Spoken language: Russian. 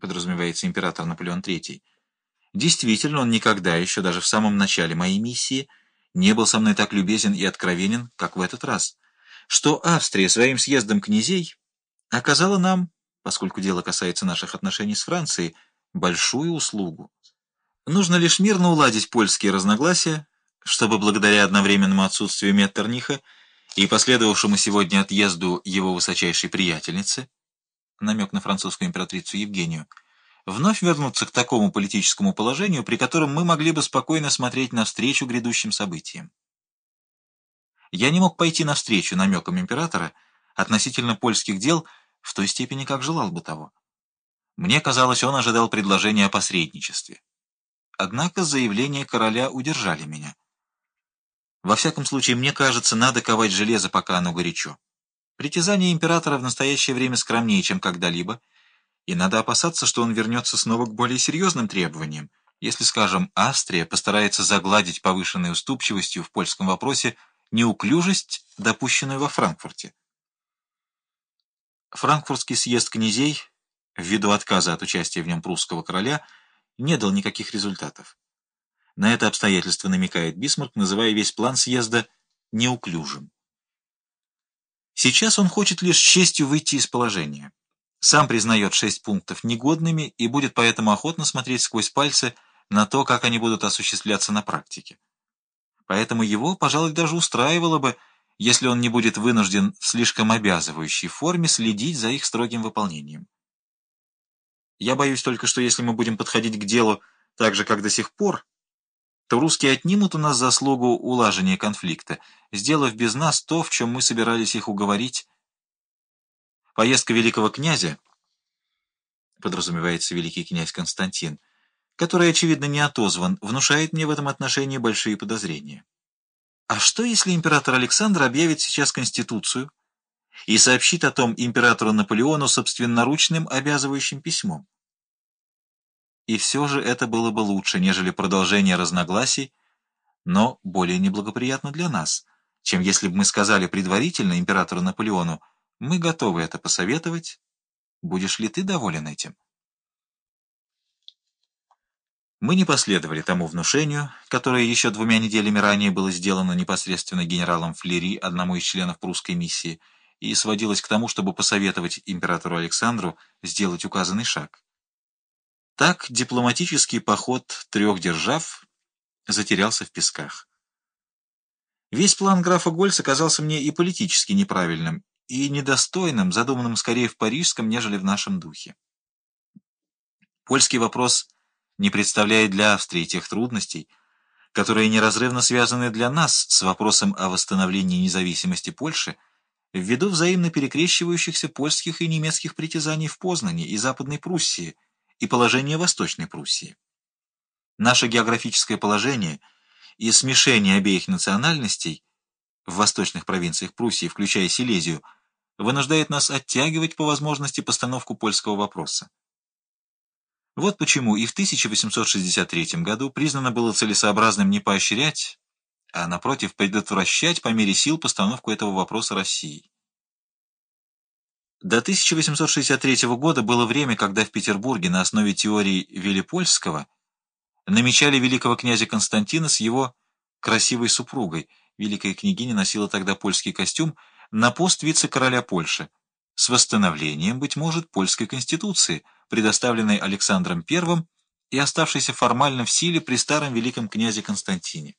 подразумевается император Наполеон III, действительно он никогда еще, даже в самом начале моей миссии, не был со мной так любезен и откровенен, как в этот раз, что Австрия своим съездом князей оказала нам, поскольку дело касается наших отношений с Францией, большую услугу. Нужно лишь мирно уладить польские разногласия, чтобы благодаря одновременному отсутствию Меттерниха и последовавшему сегодня отъезду его высочайшей приятельницы, намек на французскую императрицу Евгению, вновь вернуться к такому политическому положению, при котором мы могли бы спокойно смотреть навстречу грядущим событиям. Я не мог пойти навстречу намекам императора относительно польских дел в той степени, как желал бы того. Мне казалось, он ожидал предложения о посредничестве. Однако заявления короля удержали меня. Во всяком случае, мне кажется, надо ковать железо, пока оно горячо. Притязания императора в настоящее время скромнее, чем когда-либо, и надо опасаться, что он вернется снова к более серьезным требованиям, если, скажем, Австрия постарается загладить повышенной уступчивостью в польском вопросе неуклюжесть, допущенную во Франкфурте. Франкфуртский съезд князей, ввиду отказа от участия в нем прусского короля, не дал никаких результатов. На это обстоятельство намекает Бисмарк, называя весь план съезда неуклюжим. Сейчас он хочет лишь честью выйти из положения. Сам признает шесть пунктов негодными и будет поэтому охотно смотреть сквозь пальцы на то, как они будут осуществляться на практике. Поэтому его, пожалуй, даже устраивало бы, если он не будет вынужден в слишком обязывающей форме следить за их строгим выполнением. Я боюсь только, что если мы будем подходить к делу так же, как до сих пор, то русские отнимут у нас заслугу улажения конфликта, сделав без нас то, в чем мы собирались их уговорить. Поездка великого князя, подразумевается великий князь Константин, который, очевидно, не отозван, внушает мне в этом отношении большие подозрения. А что, если император Александр объявит сейчас Конституцию и сообщит о том императору Наполеону собственноручным обязывающим письмом? И все же это было бы лучше, нежели продолжение разногласий, но более неблагоприятно для нас, чем если бы мы сказали предварительно императору Наполеону, мы готовы это посоветовать, будешь ли ты доволен этим? Мы не последовали тому внушению, которое еще двумя неделями ранее было сделано непосредственно генералом Флери, одному из членов прусской миссии, и сводилось к тому, чтобы посоветовать императору Александру сделать указанный шаг. Так дипломатический поход трех держав затерялся в песках. Весь план графа Гольца казался мне и политически неправильным, и недостойным, задуманным скорее в парижском, нежели в нашем духе. Польский вопрос не представляет для Австрии тех трудностей, которые неразрывно связаны для нас с вопросом о восстановлении независимости Польши ввиду взаимно перекрещивающихся польских и немецких притязаний в Познане и Западной Пруссии – и положение Восточной Пруссии. Наше географическое положение и смешение обеих национальностей в восточных провинциях Пруссии, включая Силезию, вынуждает нас оттягивать по возможности постановку польского вопроса. Вот почему и в 1863 году признано было целесообразным не поощрять, а, напротив, предотвращать по мере сил постановку этого вопроса России. До 1863 года было время, когда в Петербурге на основе теории Велипольского намечали великого князя Константина с его красивой супругой, великая княгиня носила тогда польский костюм, на пост вице-короля Польши, с восстановлением, быть может, польской конституции, предоставленной Александром I и оставшейся формально в силе при старом великом князе Константине.